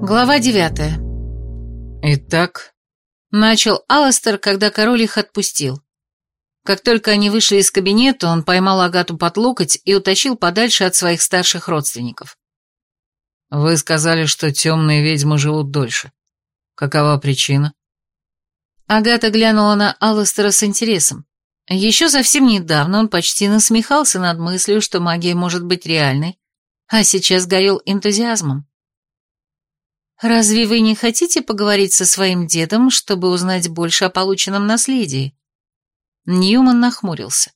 Глава девятая. «Итак?» — начал Алластер, когда король их отпустил. Как только они вышли из кабинета, он поймал Агату под локоть и утащил подальше от своих старших родственников. «Вы сказали, что темные ведьмы живут дольше. Какова причина?» Агата глянула на Алластера с интересом. Еще совсем недавно он почти насмехался над мыслью, что магия может быть реальной, а сейчас горел энтузиазмом. «Разве вы не хотите поговорить со своим дедом, чтобы узнать больше о полученном наследии?» Ньюман нахмурился.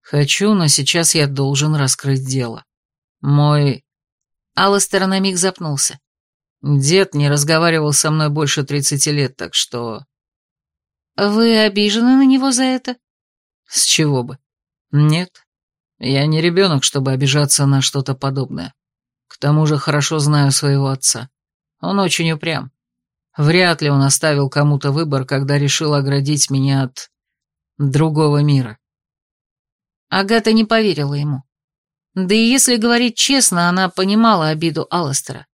«Хочу, но сейчас я должен раскрыть дело. Мой...» Алластер на миг запнулся. «Дед не разговаривал со мной больше тридцати лет, так что...» «Вы обижены на него за это?» «С чего бы? Нет. Я не ребенок, чтобы обижаться на что-то подобное. К тому же хорошо знаю своего отца. Он очень упрям. Вряд ли он оставил кому-то выбор, когда решил оградить меня от другого мира». Агата не поверила ему. Да и если говорить честно, она понимала обиду Алластера.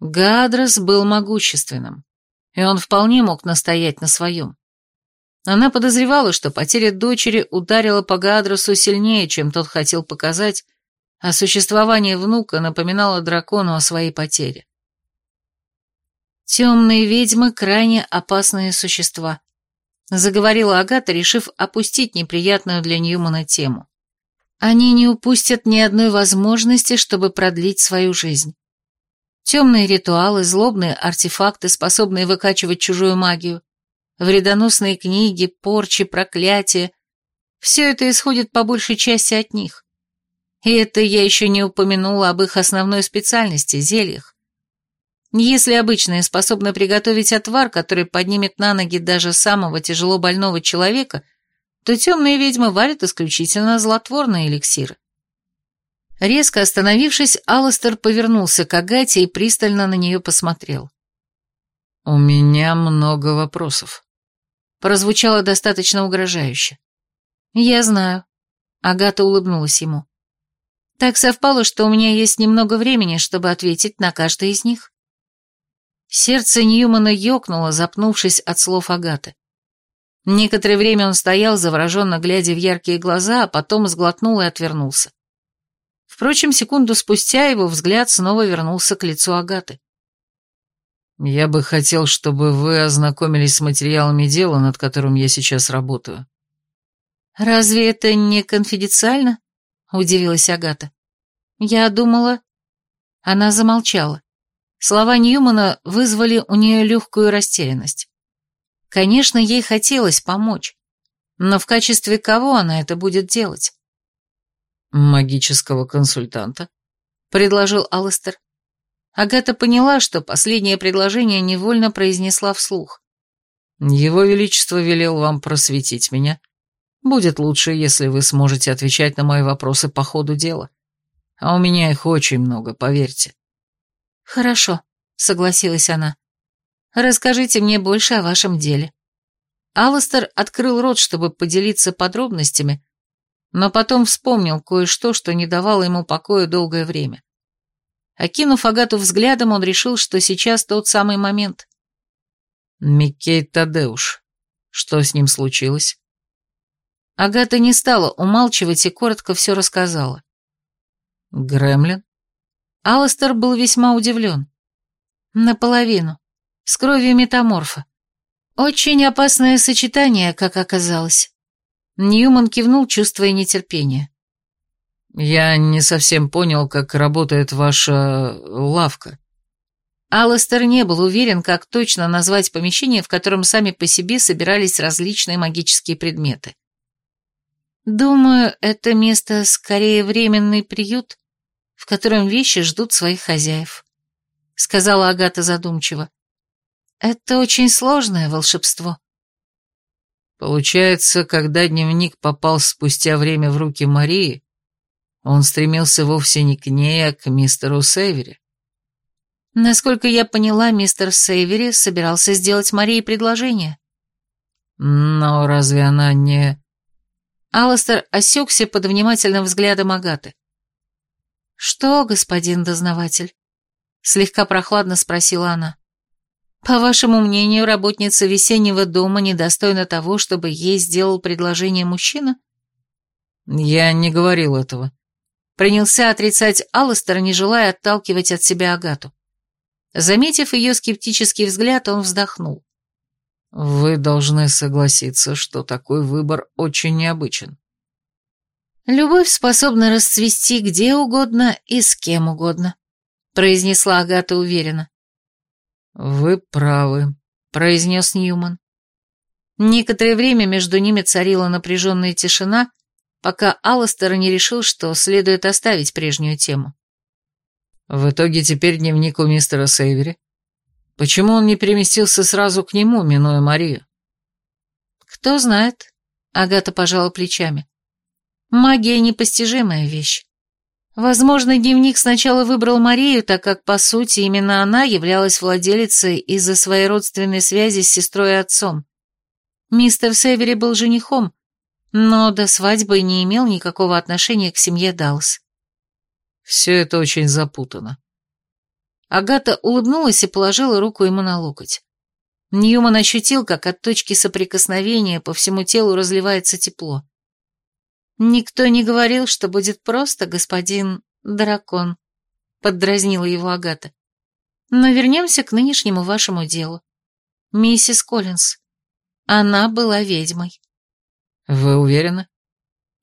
Гадрос был могущественным, и он вполне мог настоять на своем. Она подозревала, что потеря дочери ударила по Гадросу сильнее, чем тот хотел показать, а существование внука напоминало дракону о своей потере. «Темные ведьмы — крайне опасные существа», — заговорила Агата, решив опустить неприятную для Ньюмана тему. «Они не упустят ни одной возможности, чтобы продлить свою жизнь. Темные ритуалы, злобные артефакты, способные выкачивать чужую магию, вредоносные книги, порчи, проклятия. Все это исходит по большей части от них. И это я еще не упомянула об их основной специальности – зельях. Если обычные способны приготовить отвар, который поднимет на ноги даже самого тяжело больного человека, то темные ведьмы варят исключительно злотворные эликсиры. Резко остановившись, Алластер повернулся к Агате и пристально на нее посмотрел. «У меня много вопросов», прозвучало достаточно угрожающе. «Я знаю». Агата улыбнулась ему. «Так совпало, что у меня есть немного времени, чтобы ответить на каждый из них». Сердце Ньюмана ёкнуло, запнувшись от слов Агаты. Некоторое время он стоял, завороженно глядя в яркие глаза, а потом сглотнул и отвернулся. Впрочем, секунду спустя его взгляд снова вернулся к лицу Агаты. «Я бы хотел, чтобы вы ознакомились с материалами дела, над которым я сейчас работаю». «Разве это не конфиденциально?» — удивилась Агата. «Я думала...» Она замолчала. Слова Ньюмана вызвали у нее легкую растерянность. Конечно, ей хотелось помочь, но в качестве кого она это будет делать? «Магического консультанта», — предложил Алластер. Агата поняла, что последнее предложение невольно произнесла вслух. «Его Величество велел вам просветить меня. Будет лучше, если вы сможете отвечать на мои вопросы по ходу дела. А у меня их очень много, поверьте». «Хорошо», — согласилась она. «Расскажите мне больше о вашем деле». Алластер открыл рот, чтобы поделиться подробностями, но потом вспомнил кое-что, что не давало ему покоя долгое время. Окинув Агату взглядом, он решил, что сейчас тот самый момент. «Миккей Тадеуш. Что с ним случилось?» Агата не стала умалчивать и коротко все рассказала. «Гремлин?» Алластер был весьма удивлен. Наполовину. С кровью метаморфа. Очень опасное сочетание, как оказалось. Ньюман кивнул, чувствуя нетерпение. «Я не совсем понял, как работает ваша лавка». Алластер не был уверен, как точно назвать помещение, в котором сами по себе собирались различные магические предметы. «Думаю, это место скорее временный приют, в котором вещи ждут своих хозяев», — сказала Агата задумчиво. «Это очень сложное волшебство». Получается, когда дневник попал спустя время в руки Марии, он стремился вовсе не к ней, а к мистеру Сейвери. Насколько я поняла, мистер Сейвери собирался сделать Марии предложение. Но разве она не... Алластер осекся под внимательным взглядом Агаты. «Что, господин дознаватель?» Слегка прохладно спросила она. По вашему мнению, работница весеннего дома недостойна того, чтобы ей сделал предложение мужчина? Я не говорил этого. Принялся отрицать Алластер, не желая отталкивать от себя Агату. Заметив ее скептический взгляд, он вздохнул. Вы должны согласиться, что такой выбор очень необычен. Любовь способна расцвести где угодно и с кем угодно, произнесла Агата уверенно. Вы правы, произнес Ньюман. Некоторое время между ними царила напряженная тишина, пока Алластер не решил, что следует оставить прежнюю тему. В итоге теперь дневник у мистера Сейвери. Почему он не переместился сразу к нему, минуя Марию? Кто знает, Агата пожала плечами. Магия — непостижимая вещь. Возможно, дневник сначала выбрал Марию, так как, по сути, именно она являлась владелицей из-за своей родственной связи с сестрой и отцом. Мистер Севери был женихом, но до свадьбы не имел никакого отношения к семье Даллас. Все это очень запутано. Агата улыбнулась и положила руку ему на локоть. Ньюман ощутил, как от точки соприкосновения по всему телу разливается тепло. «Никто не говорил, что будет просто, господин дракон», — поддразнила его Агата. «Но вернемся к нынешнему вашему делу. Миссис Коллинз. Она была ведьмой». «Вы уверены?»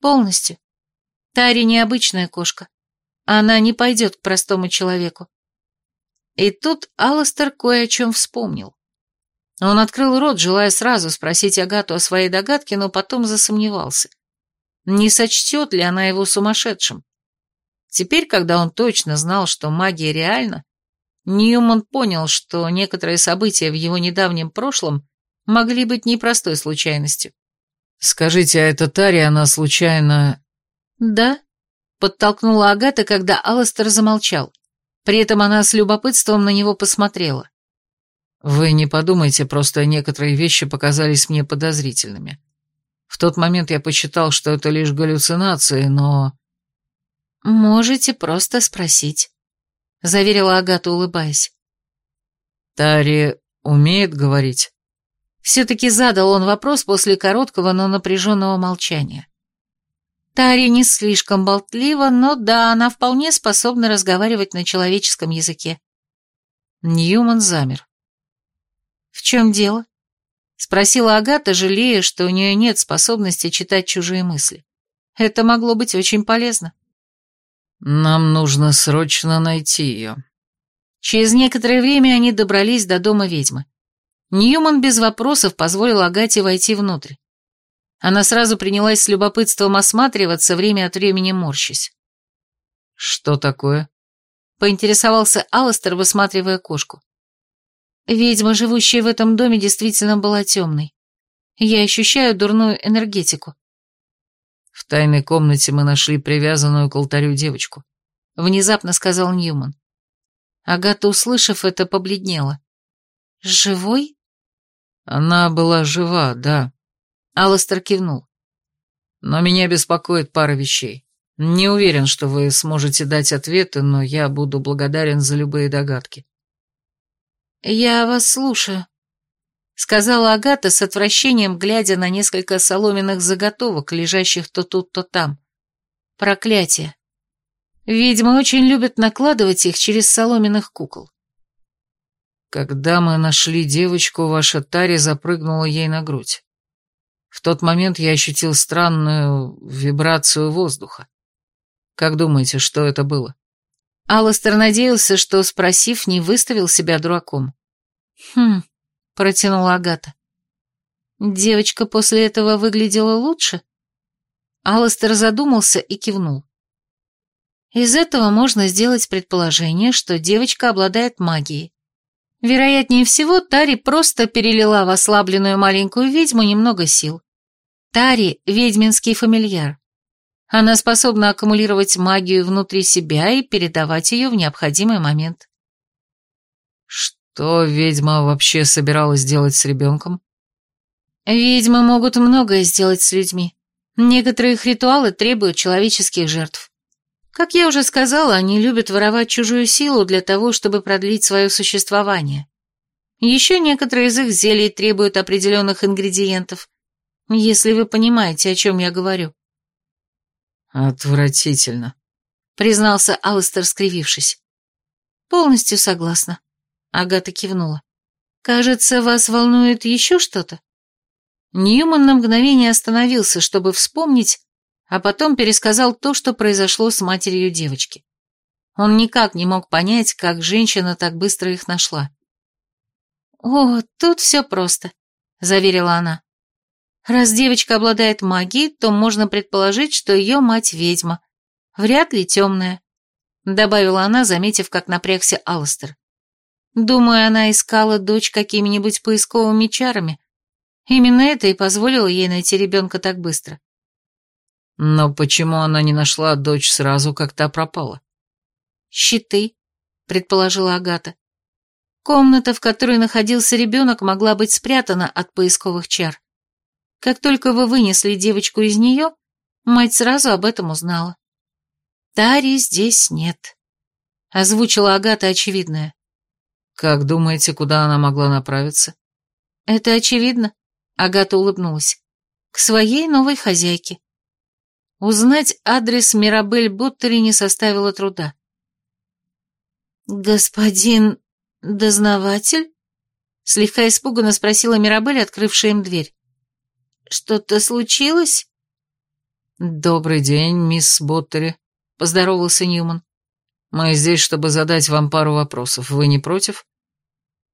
«Полностью. Тари необычная кошка. Она не пойдет к простому человеку. И тут Алластер кое о чем вспомнил. Он открыл рот, желая сразу спросить Агату о своей догадке, но потом засомневался. Не сочтет ли она его сумасшедшим? Теперь, когда он точно знал, что магия реальна, Ньюман понял, что некоторые события в его недавнем прошлом могли быть непростой случайностью. «Скажите, а эта Тари, она случайно...» «Да», — подтолкнула Агата, когда Алластер замолчал. При этом она с любопытством на него посмотрела. «Вы не подумайте, просто некоторые вещи показались мне подозрительными. В тот момент я посчитал, что это лишь галлюцинации, но...» «Можете просто спросить», — заверила Агата, улыбаясь. «Тари умеет говорить?» Все-таки задал он вопрос после короткого, но напряженного молчания. Тари не слишком болтлива, но да, она вполне способна разговаривать на человеческом языке. Ньюман замер. «В чем дело?» — спросила Агата, жалея, что у нее нет способности читать чужие мысли. Это могло быть очень полезно. «Нам нужно срочно найти ее». Через некоторое время они добрались до дома ведьмы. Ньюман без вопросов позволил Агате войти внутрь. Она сразу принялась с любопытством осматриваться, время от времени морщась. «Что такое?» — поинтересовался Алластер, высматривая кошку. Ведьма, живущая в этом доме, действительно была темной. Я ощущаю дурную энергетику. В тайной комнате мы нашли привязанную к алтарю девочку. Внезапно сказал Ньюман. Агата, услышав это, побледнела. «Живой?» Она была жива, да. Алластер кивнул. Но меня беспокоит пара вещей. Не уверен, что вы сможете дать ответы, но я буду благодарен за любые догадки. Я вас слушаю, сказала Агата с отвращением, глядя на несколько соломенных заготовок, лежащих то тут, то там. Проклятие. Ведьмы очень любят накладывать их через соломенных кукол. Когда мы нашли девочку, ваша Тари запрыгнула ей на грудь. В тот момент я ощутил странную вибрацию воздуха. Как думаете, что это было? Алластер надеялся, что, спросив, не выставил себя дураком. «Хм», — протянула Агата. «Девочка после этого выглядела лучше?» Алластер задумался и кивнул. Из этого можно сделать предположение, что девочка обладает магией. Вероятнее всего, Тари просто перелила в ослабленную маленькую ведьму немного сил. Тари – ведьминский фамильяр. Она способна аккумулировать магию внутри себя и передавать ее в необходимый момент. Что ведьма вообще собиралась делать с ребенком? Ведьмы могут многое сделать с людьми. Некоторые их ритуалы требуют человеческих жертв. Как я уже сказала, они любят воровать чужую силу для того, чтобы продлить свое существование. Еще некоторые из их зелий требуют определенных ингредиентов, если вы понимаете, о чем я говорю. Отвратительно, признался Алистер, скривившись. Полностью согласна. Агата кивнула. Кажется, вас волнует еще что-то? Ньюман на мгновение остановился, чтобы вспомнить, а потом пересказал то, что произошло с матерью девочки. Он никак не мог понять, как женщина так быстро их нашла. «О, тут все просто», — заверила она. «Раз девочка обладает магией, то можно предположить, что ее мать ведьма. Вряд ли темная», — добавила она, заметив, как напрягся Алластер. «Думаю, она искала дочь какими-нибудь поисковыми чарами. Именно это и позволило ей найти ребенка так быстро». «Но почему она не нашла дочь сразу, как та пропала?» «Щиты», — предположила Агата. Комната, в которой находился ребенок, могла быть спрятана от поисковых чар. Как только вы вынесли девочку из нее, мать сразу об этом узнала. Тари здесь нет. Озвучила Агата очевидное. Как думаете, куда она могла направиться? Это очевидно. Агата улыбнулась. К своей новой хозяйке. Узнать адрес Мирабель Буттери не составило труда. «Господин «Дознаватель?» — слегка испуганно спросила Мирабель, открывшая им дверь. «Что-то случилось?» «Добрый день, мисс Боттери», — поздоровался Ньюман. «Мы здесь, чтобы задать вам пару вопросов. Вы не против?»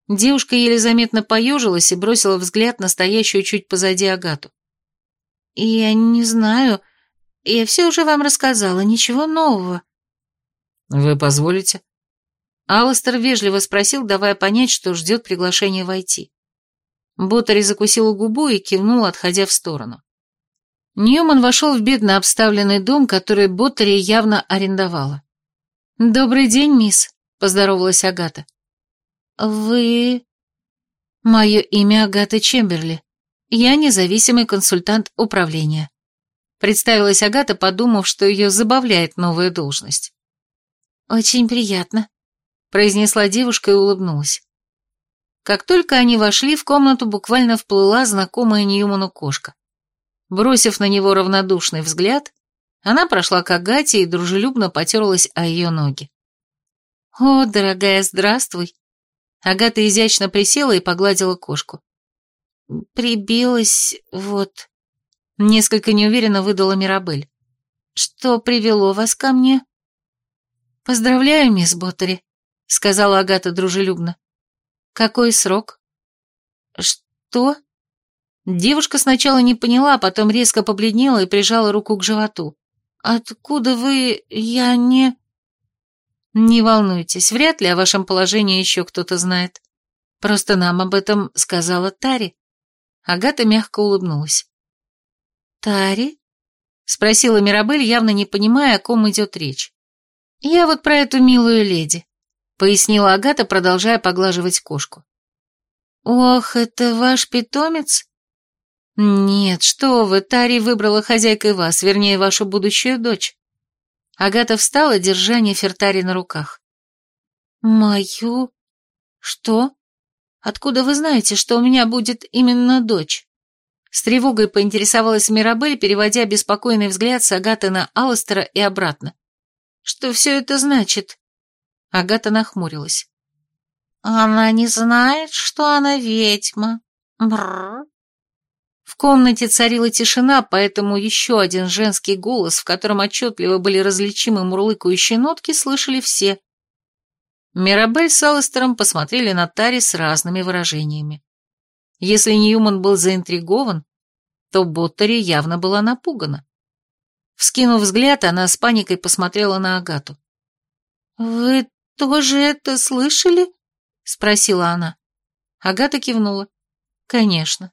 Девушка еле заметно поежилась и бросила взгляд на стоящую чуть позади Агату. «Я не знаю. Я все уже вам рассказала. Ничего нового». «Вы позволите?» Алластер вежливо спросил, давая понять, что ждет приглашения войти. Боттери закусил губу и кивнул, отходя в сторону. Ньюман вошел в бедно обставленный дом, который Боттери явно арендовала. «Добрый день, мисс», — поздоровалась Агата. «Вы...» «Мое имя Агата Чемберли. Я независимый консультант управления», — представилась Агата, подумав, что ее забавляет новая должность. «Очень приятно», произнесла девушка и улыбнулась. Как только они вошли, в комнату буквально вплыла знакомая Ньюману кошка. Бросив на него равнодушный взгляд, она прошла к Агате и дружелюбно потерлась о ее ноги. «О, дорогая, здравствуй!» Агата изящно присела и погладила кошку. «Прибилась, вот...» Несколько неуверенно выдала Мирабель. «Что привело вас ко мне?» «Поздравляю, мисс Боттери», сказала Агата дружелюбно. «Какой срок?» «Что?» Девушка сначала не поняла, потом резко побледнела и прижала руку к животу. «Откуда вы... я не...» «Не волнуйтесь, вряд ли о вашем положении еще кто-то знает. Просто нам об этом сказала Тари». Агата мягко улыбнулась. «Тари?» — спросила Мирабель, явно не понимая, о ком идет речь. «Я вот про эту милую леди пояснила Агата, продолжая поглаживать кошку. «Ох, это ваш питомец?» «Нет, что вы, Тари выбрала хозяйкой вас, вернее, вашу будущую дочь». Агата встала, держа Нефертари на руках. «Мою? Что? Откуда вы знаете, что у меня будет именно дочь?» С тревогой поинтересовалась Мирабель, переводя беспокойный взгляд с Агаты на Алластера и обратно. «Что все это значит?» Агата нахмурилась. «Она не знает, что она ведьма. Бррр». В комнате царила тишина, поэтому еще один женский голос, в котором отчетливо были различимы мурлыкающие нотки, слышали все. Мирабель с Алластером посмотрели на Тари с разными выражениями. Если Ньюман был заинтригован, то Боттери явно была напугана. Вскинув взгляд, она с паникой посмотрела на Агату. «Вы тоже это слышали?» — спросила она. Агата кивнула. «Конечно.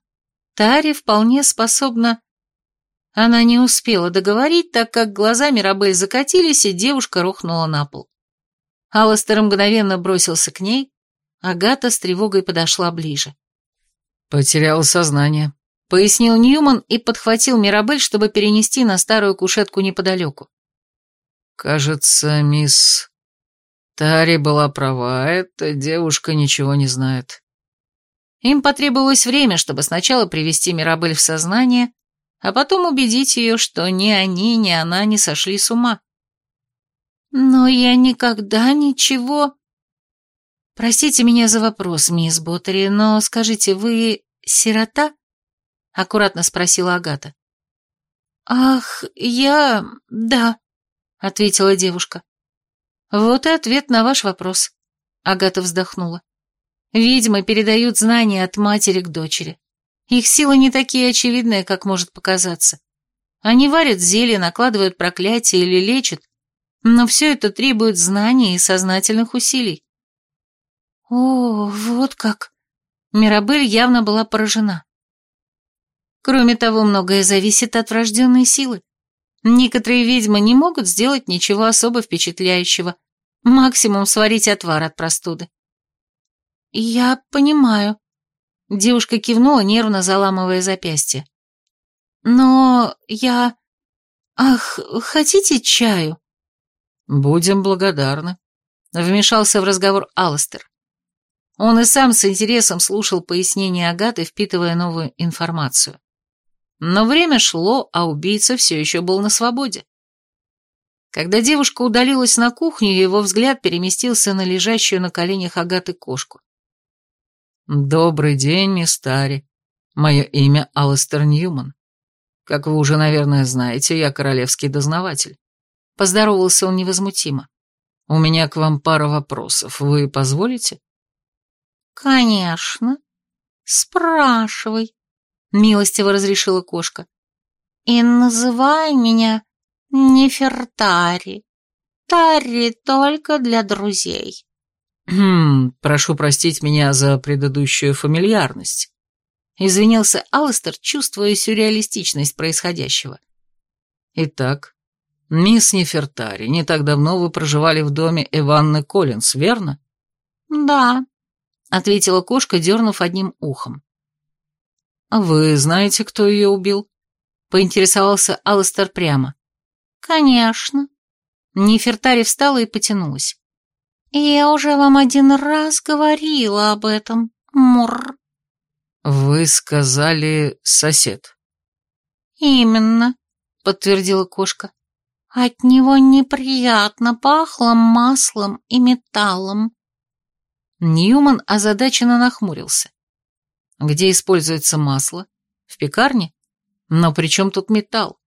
Тари вполне способна...» Она не успела договорить, так как глаза Мирабель закатились, и девушка рухнула на пол. Алластер мгновенно бросился к ней, Агата с тревогой подошла ближе. «Потерял сознание», — пояснил Ньюман и подхватил Мирабель, чтобы перенести на старую кушетку неподалеку. Кажется, мисс Тари была права, эта девушка ничего не знает. Им потребовалось время, чтобы сначала привести Мирабель в сознание, а потом убедить ее, что ни они, ни она не сошли с ума. «Но я никогда ничего...» «Простите меня за вопрос, мисс Боттери, но скажите, вы сирота?» — аккуратно спросила Агата. «Ах, я... да», — ответила девушка. «Вот и ответ на ваш вопрос», — Агата вздохнула. «Ведьмы передают знания от матери к дочери. Их силы не такие очевидные, как может показаться. Они варят зелье, накладывают проклятие или лечат, но все это требует знаний и сознательных усилий. О, вот как. Мирабель явно была поражена. Кроме того, многое зависит от врожденной силы. Некоторые ведьмы не могут сделать ничего особо впечатляющего, максимум сварить отвар от простуды. «Я понимаю», — девушка кивнула, нервно заламывая запястье. «Но я... Ах, хотите чаю?» «Будем благодарны», — вмешался в разговор Алластер. Он и сам с интересом слушал пояснения Агаты, впитывая новую информацию. Но время шло, а убийца все еще был на свободе. Когда девушка удалилась на кухню, его взгляд переместился на лежащую на коленях Агаты кошку. «Добрый день, мисс Тари. Мое имя Алластер Ньюман. Как вы уже, наверное, знаете, я королевский дознаватель. Поздоровался он невозмутимо. «У меня к вам пара вопросов. Вы позволите?» «Конечно. Спрашивай», — милостиво разрешила кошка. «И называй меня Нефертари. Тари только для друзей». «Хм, прошу простить меня за предыдущую фамильярность», — извинился Алластер, чувствуя сюрреалистичность происходящего. «Итак, «Мисс Нефертари, не так давно вы проживали в доме Эванны Коллинс, верно?» «Да», — ответила кошка, дернув одним ухом. «А вы знаете, кто ее убил?» — поинтересовался Алластер прямо. «Конечно». Нефертари встала и потянулась. «Я уже вам один раз говорила об этом, Мур». «Вы сказали сосед». «Именно», — подтвердила кошка. От него неприятно пахло маслом и металлом. Ньюман озадаченно нахмурился. Где используется масло? В пекарне? Но при чем тут металл?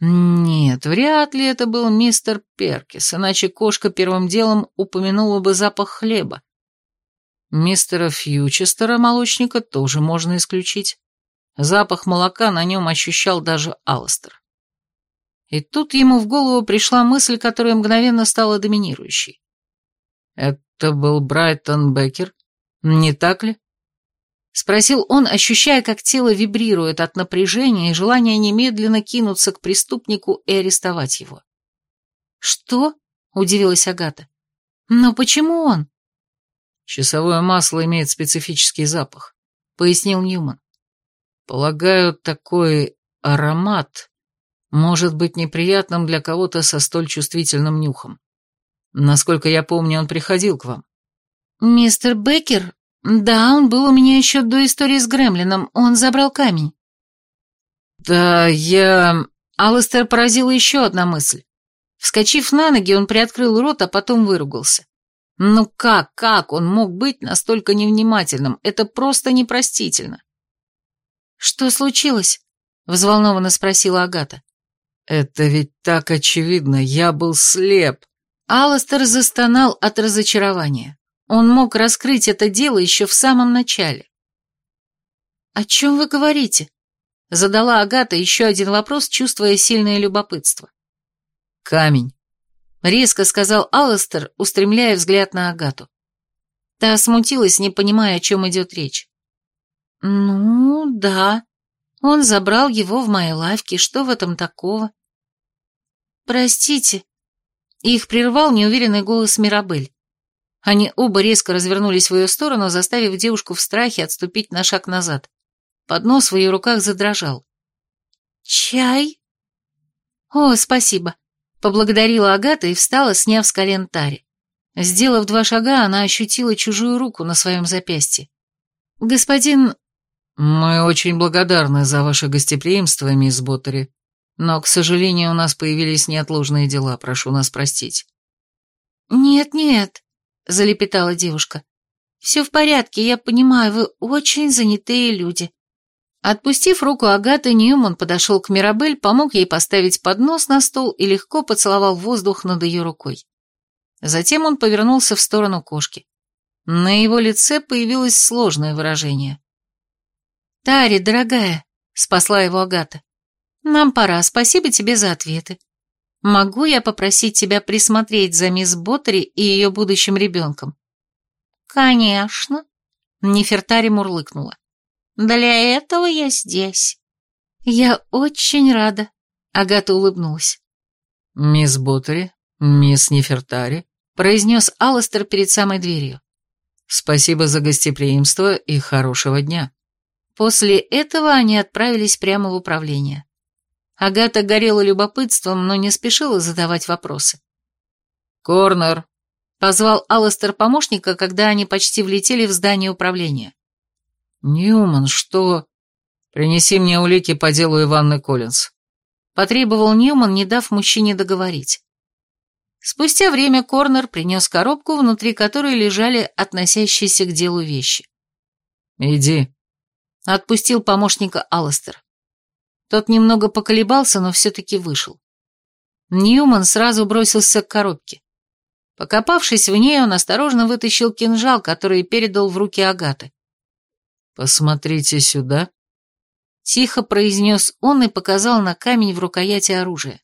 Нет, вряд ли это был мистер Перкис, иначе кошка первым делом упомянула бы запах хлеба. Мистера Фьючестера, молочника, тоже можно исключить. Запах молока на нем ощущал даже Алластер. И тут ему в голову пришла мысль, которая мгновенно стала доминирующей. «Это был Брайтон Беккер, не так ли?» Спросил он, ощущая, как тело вибрирует от напряжения и желания немедленно кинуться к преступнику и арестовать его. «Что?» — удивилась Агата. «Но почему он?» «Часовое масло имеет специфический запах», — пояснил Ньюман. «Полагаю, такой аромат может быть неприятным для кого-то со столь чувствительным нюхом. Насколько я помню, он приходил к вам. Мистер Беккер? Да, он был у меня еще до истории с Гремлином. Он забрал камень. Да, я... Алластер поразила еще одна мысль. Вскочив на ноги, он приоткрыл рот, а потом выругался. Ну как, как он мог быть настолько невнимательным? Это просто непростительно. «Что случилось?» — взволнованно спросила Агата. «Это ведь так очевидно, я был слеп!» Алластер застонал от разочарования. Он мог раскрыть это дело еще в самом начале. «О чем вы говорите?» Задала Агата еще один вопрос, чувствуя сильное любопытство. «Камень», — резко сказал Алластер, устремляя взгляд на Агату. Та смутилась, не понимая, о чем идет речь. «Ну, да», он забрал его в моей лавке, что в этом такого? Простите. Их прервал неуверенный голос Мирабель. Они оба резко развернулись в ее сторону, заставив девушку в страхе отступить на шаг назад. Поднос в ее руках задрожал. «Чай?» «О, спасибо. Поблагодарила Агата и встала, сняв с колен Тари. Сделав два шага, она ощутила чужую руку на своем запястье. «Господин...» «Мы очень благодарны за ваше гостеприимство, мисс Боттери, но, к сожалению, у нас появились неотложные дела, прошу нас простить». «Нет-нет», — залепетала девушка. «Все в порядке, я понимаю, вы очень занятые люди». Отпустив руку Агаты, Ньюман подошел к Мирабель, помог ей поставить поднос на стол и легко поцеловал воздух над ее рукой. Затем он повернулся в сторону кошки. На его лице появилось сложное выражение. «Тари, дорогая», — спасла его Агата, — «нам пора, спасибо тебе за ответы. Могу я попросить тебя присмотреть за мисс Боттери и ее будущим ребенком?» «Конечно», — Нефертари мурлыкнула. Для этого я здесь. Я очень рада. Агата улыбнулась. Мисс Боттери, мисс Нефертари, произнес Алластер перед самой дверью. Спасибо за гостеприимство и хорошего дня. После этого они отправились прямо в управление. Агата горела любопытством, но не спешила задавать вопросы. «Корнер!» — позвал Алластер помощника, когда они почти влетели в здание управления. «Ньюман, что...» «Принеси мне улики по делу Иванны Коллинз», — потребовал Ньюман, не дав мужчине договорить. Спустя время Корнер принес коробку, внутри которой лежали относящиеся к делу вещи. «Иди», — отпустил помощника Алластер. Тот немного поколебался, но все-таки вышел. Ньюман сразу бросился к коробке. Покопавшись в ней, он осторожно вытащил кинжал, который передал в руки Агаты. «Посмотрите сюда», — тихо произнес он и показал на камень в рукояти оружия.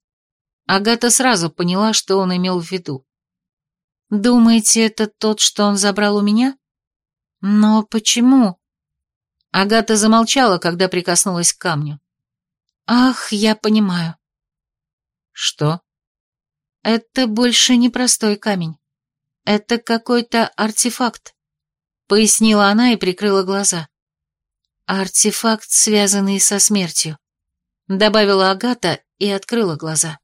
Агата сразу поняла, что он имел в виду. «Думаете, это тот, что он забрал у меня? Но почему?» Агата замолчала, когда прикоснулась к камню. «Ах, я понимаю». «Что?» «Это больше не простой камень. Это какой-то артефакт», — пояснила она и прикрыла глаза. «Артефакт, связанный со смертью», — добавила Агата и открыла глаза.